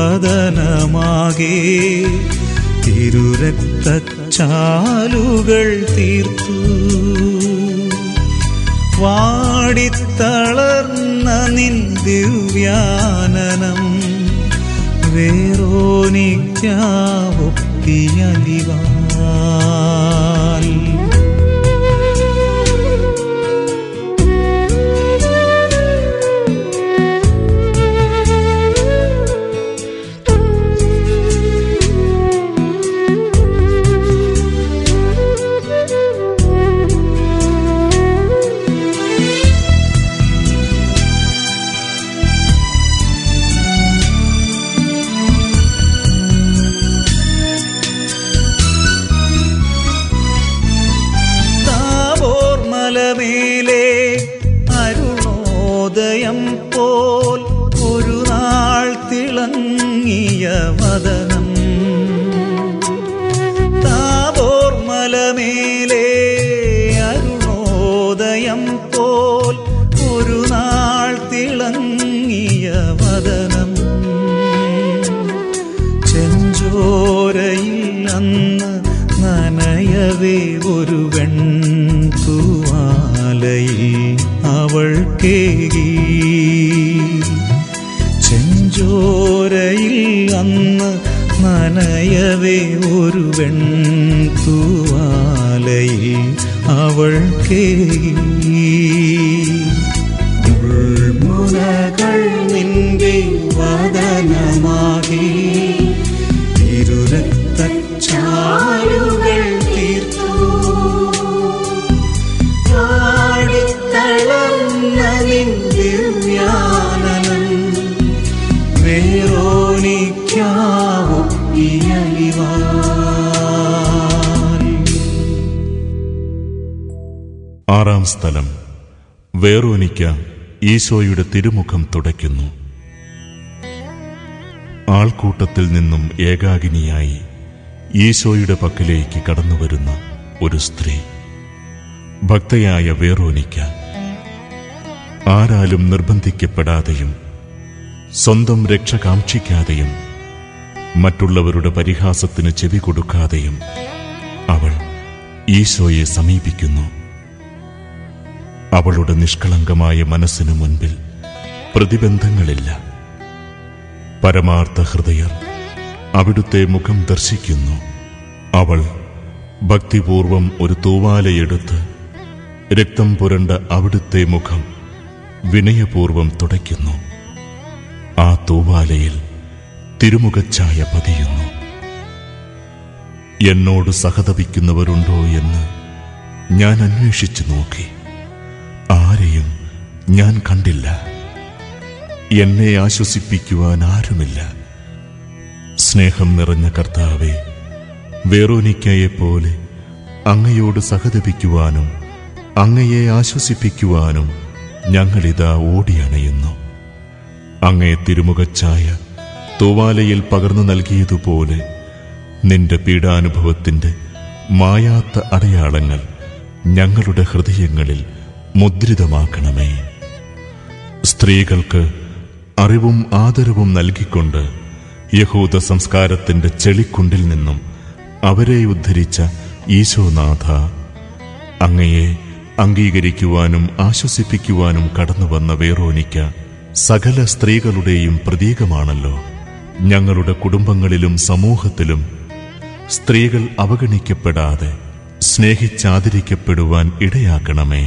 വദനമാകെ തിരുരക്തച്ചാലുകൾ തീർത്തു. വാടിത്തളർന്ന നിൻ ദിവ്യാനനം വേറോനിക്കാവൊപ്പിയലിവാൽ മലമേലെ അരുണോദയം പോൽ ഒരു നാൾ തിളങ്ങിയ വദനം. ചെഞ്ചോരയിൽ അന്ന് നനയവേ ഒരു വെൺതുവാലയിൽ അവൾ കേകി. ചെഞ്ചോരയിൽ അന്ന് നനയവേ ഒരു വെൺതൂവാലയിൽ അവൾ കേൾമുനകൾ നിന്റെ വദനമാകി തിരുരക്തച്ചാലുകൾ ആറാം സ്ഥലം. വേറോനിക്ക ഈശോയുടെ തിരുമുഖം തുടയ്ക്കുന്നു. ആൾക്കൂട്ടത്തിൽ നിന്നും ഏകാഗിനിയായി ഈശോയുടെ പക്കലേക്ക് കടന്നുവരുന്ന ഒരു സ്ത്രീ. ഭക്തയായ വേറോനിക്ക ആരാലും നിർബന്ധിക്കപ്പെടാതെയും സ്വന്തം രക്ഷ കാക്ഷിക്കാതെയും മറ്റുള്ളവരുടെ പരിഹാസത്തിന് ചെവി കൊടുക്കാതെയും അവൾ ഈശോയെ സമീപിക്കുന്നു. അവളുടെ നിഷ്കളങ്കമായ മനസ്സിനു മുൻപിൽ പ്രതിബന്ധങ്ങളില്ല. പരമാർത്ഥ ഹൃദയർ അവിടുത്തെ മുഖം ദർശിക്കുന്നു. അവൾ ഭക്തിപൂർവം ഒരു തൂവാലയെടുത്ത് രക്തം പുരണ്ട അവിടുത്തെ മുഖം വിനയപൂർവം തുടയ്ക്കുന്നു. ആ തൂവാലയിൽ തിരുമുഖച്ഛായ പതിയുന്നു. എന്നോട് സഹതപിക്കുന്നവരുണ്ടോ എന്ന് ഞാൻ അന്വേഷിച്ചു നോക്കി. ഞാൻ കണ്ടില്ല. എന്നെ ആശ്വസിപ്പിക്കുവാൻ ആരുമില്ല. സ്നേഹം നിറഞ്ഞ കർത്താവെ വേറോനിക്കയെപ്പോലെ അങ്ങയോട് സഹതപിക്കുവാനും അങ്ങയെ ആശ്വസിപ്പിക്കുവാനും ഞങ്ങളിതാ ഓടിയണയുന്നു. അങ്ങേ തിരുമുഖച്ചായ തൂവാലയിൽ പകർന്നു നൽകിയതുപോലെ നിന്റെ പീഡാനുഭവത്തിന്റെ മായാത്ത അടയാളങ്ങൾ ഞങ്ങളുടെ ഹൃദയങ്ങളിൽ മുദ്രിതമാക്കണമേ. സ്ത്രീകൾക്ക് അറിവും ആദരവും നൽകിക്കൊണ്ട് യഹൂദ സംസ്കാരത്തിന്റെ ചെളിക്കുണ്ടിൽ നിന്നും അവരെ ഉദ്ധരിച്ച ഈശോനാഥ അങ്ങയെ അംഗീകരിക്കുവാനും ആശ്വസിപ്പിക്കുവാനും കടന്നുവന്ന വേറോനിക്ക സകല സ്ത്രീകളുടെയും പ്രതീകമാണല്ലോ. ഞങ്ങളുടെ കുടുംബങ്ങളിലും സമൂഹത്തിലും സ്ത്രീകൾ അവഗണിക്കപ്പെടാതെ സ്നേഹിച്ചാദരിക്കപ്പെടുവാൻ ഇടയാക്കണമേ.